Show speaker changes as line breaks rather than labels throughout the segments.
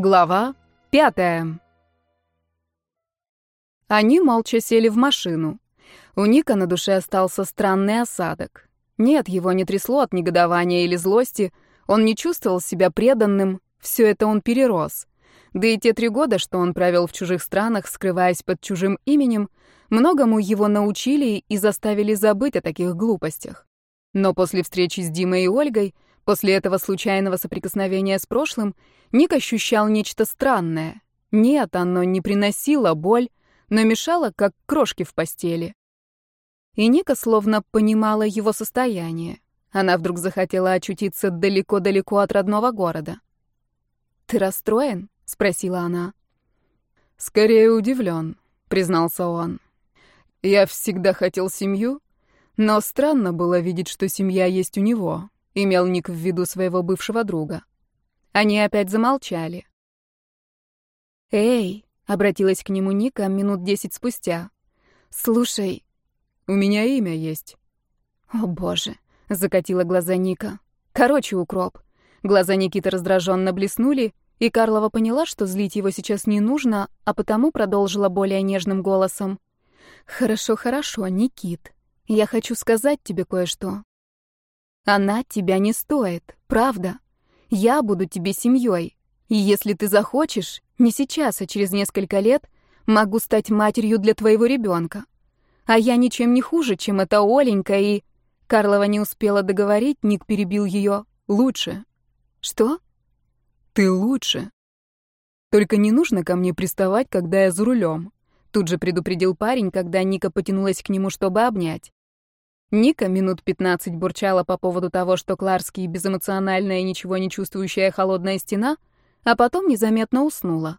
Глава пятая. Они молча сели в машину. У Ника на душе остался странный осадок. Нет, его не трясло от негодования или злости, он не чувствовал себя преданным, все это он перерос. Да и те три года, что он провел в чужих странах, скрываясь под чужим именем, многому его научили и заставили забыть о таких глупостях. Но после встречи с Димой и Ольгой, после этого случайного соприкосновения с прошлым, Ник ощущал нечто странное. Нет, оно не приносило боль, но мешало, как крошки в постели. И Ника словно понимала его состояние. Она вдруг захотела очутиться далеко-далеко от родного города. «Ты расстроен?» — спросила она.
«Скорее удивлен», — признался он. «Я всегда хотел семью, но странно было видеть, что семья есть у него», — имел Ник в виду своего бывшего друга.
Они опять замолчали. «Эй!» — обратилась к нему Ника минут десять спустя. «Слушай,
у меня имя есть».
«О, боже!» — закатила глаза Ника. «Короче, укроп». Глаза Никиты раздраженно блеснули, и Карлова поняла, что злить его сейчас не нужно, а потому продолжила более нежным голосом. «Хорошо, хорошо, Никит. Я хочу сказать тебе кое-что. Она тебя не стоит, правда. Я буду тебе семьей. И если ты захочешь, не сейчас, а через несколько лет, могу стать матерью для твоего ребенка. А я ничем не хуже, чем эта Оленька и... Карлова не успела договорить, Ник перебил ее. Лучше. Что?
Ты лучше. Только не нужно ко мне приставать, когда я за рулем. Тут же предупредил парень, когда Ника потянулась к нему, чтобы обнять.
Ника минут пятнадцать бурчала по поводу того, что Кларский безэмоциональная ничего не чувствующая холодная стена, а потом незаметно уснула.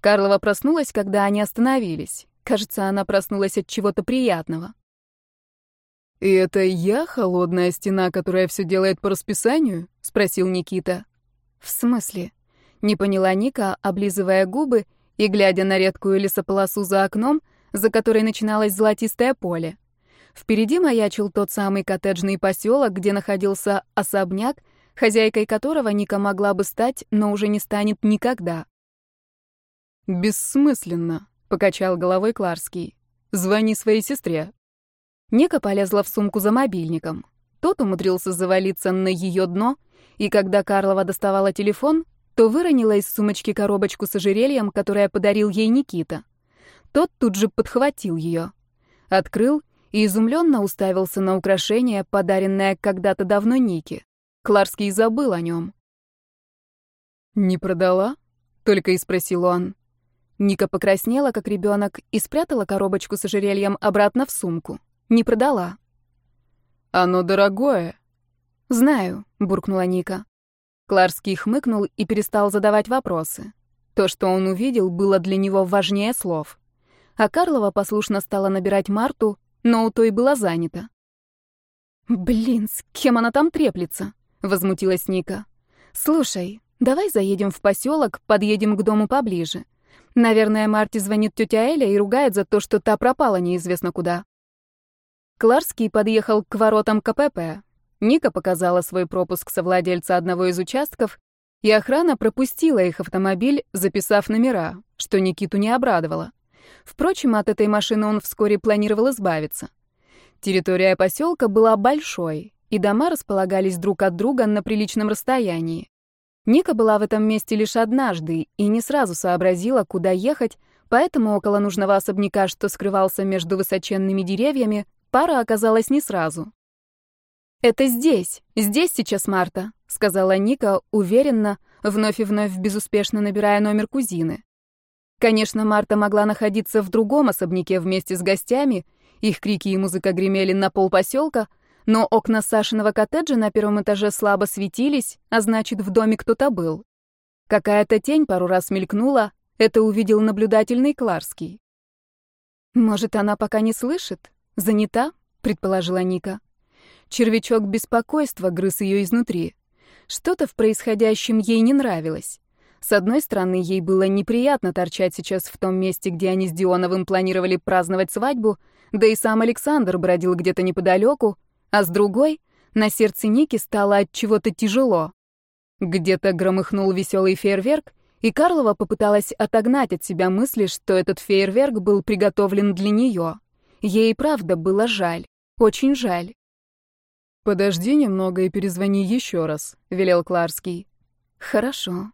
Карлова проснулась, когда они остановились. Кажется, она проснулась от чего-то приятного.
«И это я холодная стена, которая все делает по расписанию?» — спросил Никита.
«В смысле?» — не поняла Ника, облизывая губы и глядя на редкую лесополосу за окном, за которой начиналось золотистое поле. Впереди маячил тот самый коттеджный поселок, где находился особняк, хозяйкой которого Ника могла бы стать, но уже не станет никогда.
«Бессмысленно», — покачал головой Кларский. «Звони своей сестре».
Ника полезла в сумку за мобильником. Тот умудрился завалиться на ее дно, и когда Карлова доставала телефон, то выронила из сумочки коробочку с ожерельем, которое подарил ей Никита. Тот тут же подхватил ее. Открыл и изумленно уставился на украшение, подаренное когда-то давно Нике. Кларский забыл о нем.
«Не продала?» — только и спросил он.
Ника покраснела, как ребенок, и спрятала коробочку с ожерельем обратно в сумку. Не продала.
«Оно дорогое».
«Знаю», — буркнула Ника. Кларский хмыкнул и перестал задавать вопросы. То, что он увидел, было для него важнее слов. А Карлова послушно стала набирать Марту, но у той была занята. «Блин, с кем она там треплется?» — возмутилась Ника. «Слушай, давай заедем в поселок, подъедем к дому поближе. Наверное, Марти звонит тетя Эля и ругает за то, что та пропала неизвестно куда». Кларский подъехал к воротам КПП. Ника показала свой пропуск совладельца одного из участков, и охрана пропустила их автомобиль, записав номера, что Никиту не обрадовало. Впрочем, от этой машины он вскоре планировал избавиться. Территория поселка была большой, и дома располагались друг от друга на приличном расстоянии. Ника была в этом месте лишь однажды и не сразу сообразила, куда ехать, поэтому около нужного особняка, что скрывался между высоченными деревьями, пара оказалась не сразу. «Это здесь, здесь сейчас Марта», — сказала Ника уверенно, вновь и вновь безуспешно набирая номер кузины. Конечно, Марта могла находиться в другом особняке вместе с гостями, их крики и музыка гремели на пол поселка, но окна Сашиного коттеджа на первом этаже слабо светились, а значит, в доме кто-то был. Какая-то тень пару раз мелькнула, это увидел наблюдательный Кларский. «Может, она пока не слышит? Занята?» — предположила Ника. Червячок беспокойства грыз ее изнутри. Что-то в происходящем ей не нравилось. С одной стороны, ей было неприятно торчать сейчас в том месте, где они с Дионовым планировали праздновать свадьбу, да и сам Александр бродил где-то неподалеку, а с другой, на сердце Ники стало от чего-то тяжело. Где-то громыхнул веселый фейерверк, И Карлова попыталась отогнать от себя мысли, что этот фейерверк был приготовлен для нее. Ей правда было жаль, очень жаль.
«Подожди немного и перезвони еще раз», — велел Кларский.
«Хорошо».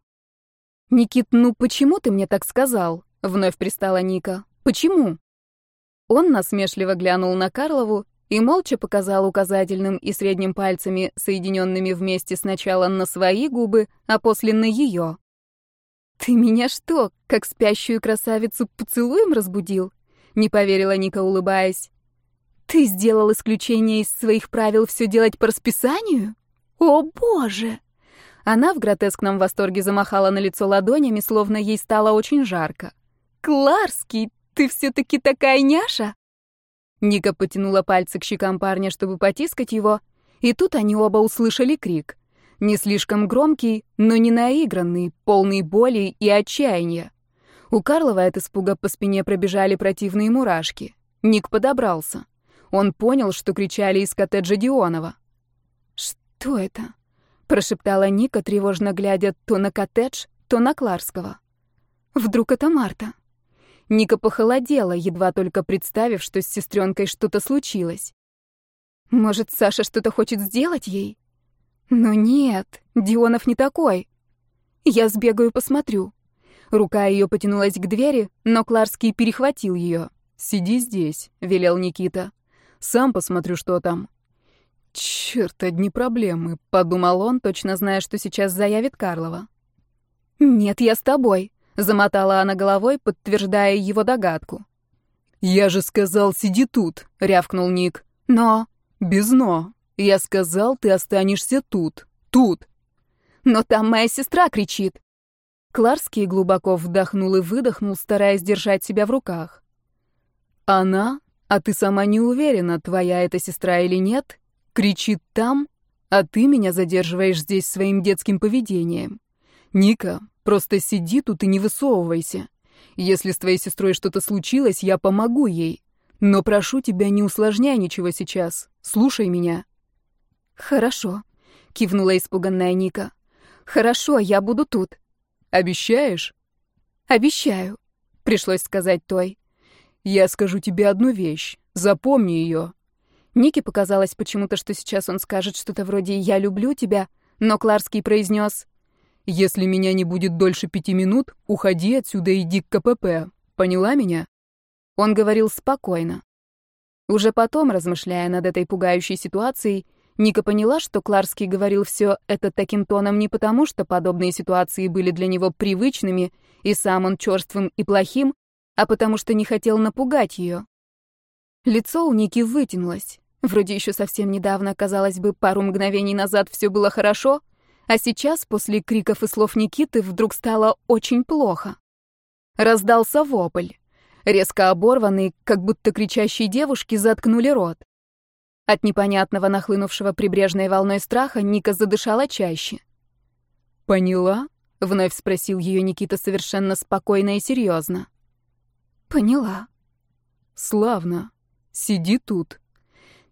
«Никит, ну почему ты мне так сказал?» — вновь пристала Ника. «Почему?» Он насмешливо глянул на Карлову и молча показал указательным и средним пальцами, соединенными вместе сначала на свои губы, а после на ее. «Ты меня что, как спящую красавицу поцелуем разбудил?» — не поверила Ника, улыбаясь. «Ты сделал исключение из своих правил все делать по расписанию? О, боже!» Она в гротескном восторге замахала на лицо ладонями, словно ей стало очень жарко. «Кларский, ты все-таки такая няша?» Ника потянула пальцы к щекам парня, чтобы потискать его, и тут они оба услышали крик. Не слишком громкий, но не наигранный, полный боли и отчаяния. У Карлова от испуга по спине пробежали противные мурашки. Ник подобрался. Он понял, что кричали из коттеджа Дионова. «Что это?» — прошептала Ника, тревожно глядя то на коттедж, то на Кларского. «Вдруг это Марта?» Ника похолодела, едва только представив, что с сестренкой что-то случилось. Может, Саша что-то хочет сделать ей? Но нет, Дионов не такой. Я сбегаю, посмотрю. Рука ее потянулась к двери, но Кларский перехватил ее.
«Сиди здесь», — велел Никита. «Сам посмотрю, что там». «Черт, одни проблемы», — подумал он, точно зная, что сейчас заявит Карлова.
«Нет, я с тобой», Замотала она головой, подтверждая его догадку.
«Я же сказал, сиди тут», — рявкнул Ник.
«Но...»
«Без «но». Я сказал, ты останешься тут. Тут».
«Но там моя сестра кричит». Кларский глубоко вдохнул и выдохнул, стараясь держать себя в руках.
«Она? А ты сама не уверена, твоя эта сестра или нет? Кричит там, а ты меня задерживаешь здесь своим детским поведением. Ника, Просто сиди тут и не высовывайся. Если с твоей сестрой что-то случилось, я помогу ей. Но прошу тебя, не усложняй ничего сейчас. Слушай меня».
«Хорошо», — кивнула испуганная Ника. «Хорошо, я буду тут».
«Обещаешь?»
«Обещаю», — пришлось сказать той.
«Я скажу тебе одну вещь. Запомни ее».
Нике показалось почему-то, что сейчас он скажет что-то вроде «я люблю тебя», но Кларский произнес
если меня не будет дольше пяти минут, уходи отсюда и иди к КПП. Поняла меня?»
Он говорил спокойно. Уже потом, размышляя над этой пугающей ситуацией, Ника поняла, что Кларский говорил все это таким тоном не потому, что подобные ситуации были для него привычными, и сам он черствым и плохим, а потому что не хотел напугать ее. Лицо у Ники вытянулось. Вроде еще совсем недавно, казалось бы, пару мгновений назад все было хорошо — а сейчас, после криков и слов Никиты, вдруг стало очень плохо. Раздался вопль. Резко оборванный, как будто кричащей девушки заткнули рот. От непонятного нахлынувшего прибрежной волной страха Ника задышала чаще.
«Поняла?» — вновь спросил ее Никита совершенно спокойно и серьезно.
«Поняла».
«Славно. Сиди тут».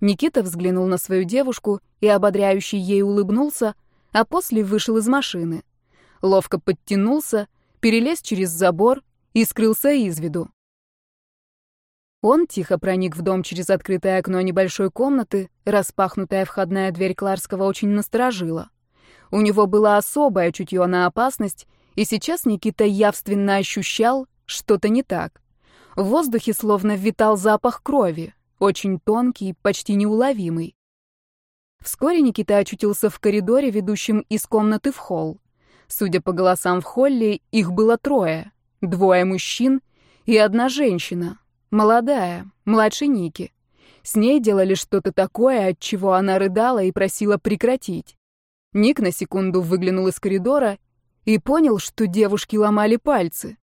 Никита взглянул на свою девушку и ободряющий ей улыбнулся, а после вышел из машины. Ловко подтянулся, перелез через забор и скрылся из виду. Он тихо проник в дом через открытое окно небольшой комнаты, распахнутая входная дверь Кларского очень насторожила. У него было особое чутье на опасность, и сейчас Никита явственно ощущал что-то не так. В воздухе словно витал запах крови, очень тонкий, почти неуловимый. Вскоре Никита очутился в коридоре, ведущем из комнаты в холл. Судя по голосам в холле, их было трое. Двое мужчин и одна женщина. Молодая, младше Ники. С ней делали что-то такое, от чего она рыдала и просила прекратить. Ник на секунду выглянул из коридора и понял, что девушки ломали пальцы.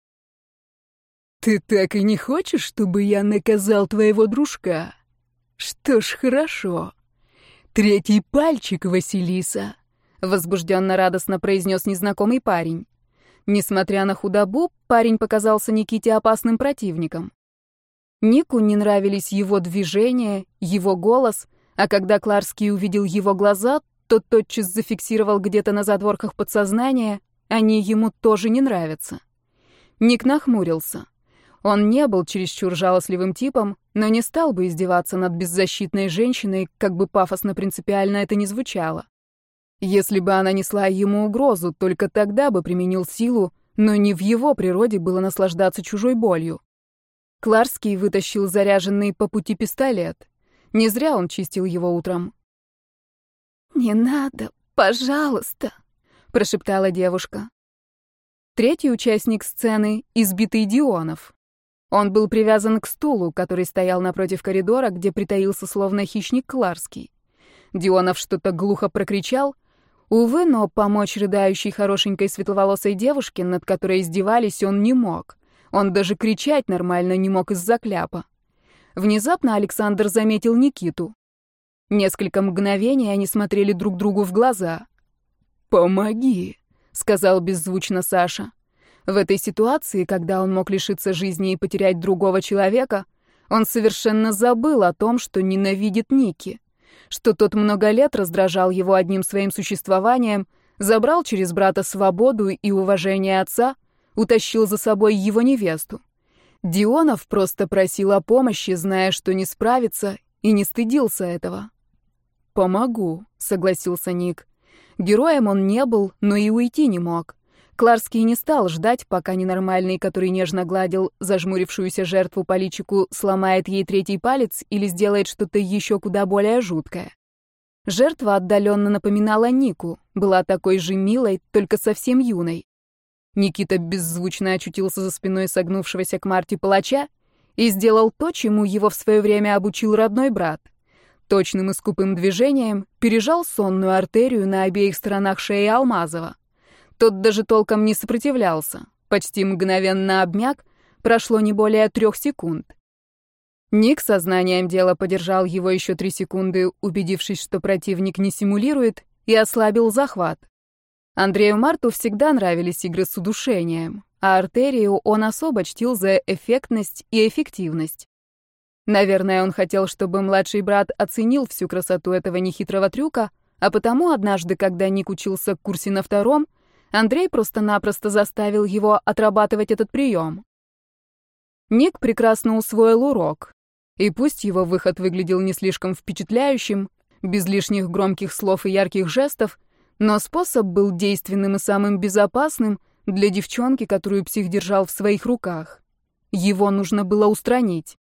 «Ты так и не хочешь, чтобы я наказал твоего дружка? Что ж, хорошо. «Третий пальчик, Василиса!» — возбужденно-радостно произнес незнакомый парень. Несмотря на худобу, парень показался Никите опасным противником. Нику не нравились его движения, его голос, а когда Кларский увидел его глаза, то тотчас зафиксировал где-то на задворках подсознания
они ему тоже не нравятся. Ник нахмурился. Он не был чересчур жалостливым типом, но не стал бы издеваться над беззащитной женщиной, как бы пафосно-принципиально это ни звучало. Если бы она несла ему угрозу, только тогда бы применил силу, но не в его природе было наслаждаться чужой болью. Кларский вытащил заряженный по пути пистолет. Не зря он чистил его утром.
«Не надо, пожалуйста», — прошептала девушка.
Третий участник сцены — избитый Дионов. Он был привязан к стулу, который стоял напротив коридора, где притаился словно хищник Кларский. Дионов что-то глухо прокричал. Увы, но помочь рыдающей хорошенькой светловолосой девушке, над которой издевались, он не мог. Он даже кричать нормально не мог из-за кляпа. Внезапно Александр заметил Никиту. Несколько мгновений они смотрели друг другу в глаза. «Помоги», — сказал беззвучно Саша. В этой ситуации, когда он мог лишиться жизни и потерять другого человека, он совершенно забыл о том, что ненавидит Ники, что тот много лет раздражал его одним своим существованием, забрал через брата свободу и уважение отца, утащил за собой его невесту. Дионов просто просил о помощи, зная, что не справится, и не стыдился этого. «Помогу», — согласился Ник. Героем он не был, но и уйти не мог. Кларский не стал ждать, пока ненормальный, который нежно гладил зажмурившуюся жертву по личику, сломает ей третий палец или сделает что-то еще куда более жуткое. Жертва отдаленно напоминала Нику, была такой же милой, только совсем юной. Никита беззвучно очутился за спиной согнувшегося к Марте палача и сделал то, чему его в свое время обучил родной брат. Точным и скупым движением пережал сонную артерию на обеих сторонах шеи Алмазова. Тот даже толком не сопротивлялся, почти мгновенно обмяк, прошло не более трех секунд. Ник сознанием дела подержал его еще три секунды, убедившись, что противник не симулирует, и ослабил захват. Андрею Марту всегда нравились игры с удушением, а артерию он особо чтил за эффектность и эффективность. Наверное, он хотел, чтобы младший брат оценил всю красоту этого нехитрого трюка, а потому однажды, когда Ник учился в курсе на втором, Андрей просто-напросто заставил его отрабатывать этот прием. Ник прекрасно усвоил урок. И пусть его выход выглядел не слишком впечатляющим, без лишних громких слов и ярких жестов, но способ был действенным и самым безопасным для девчонки, которую псих держал в своих руках. Его нужно было устранить.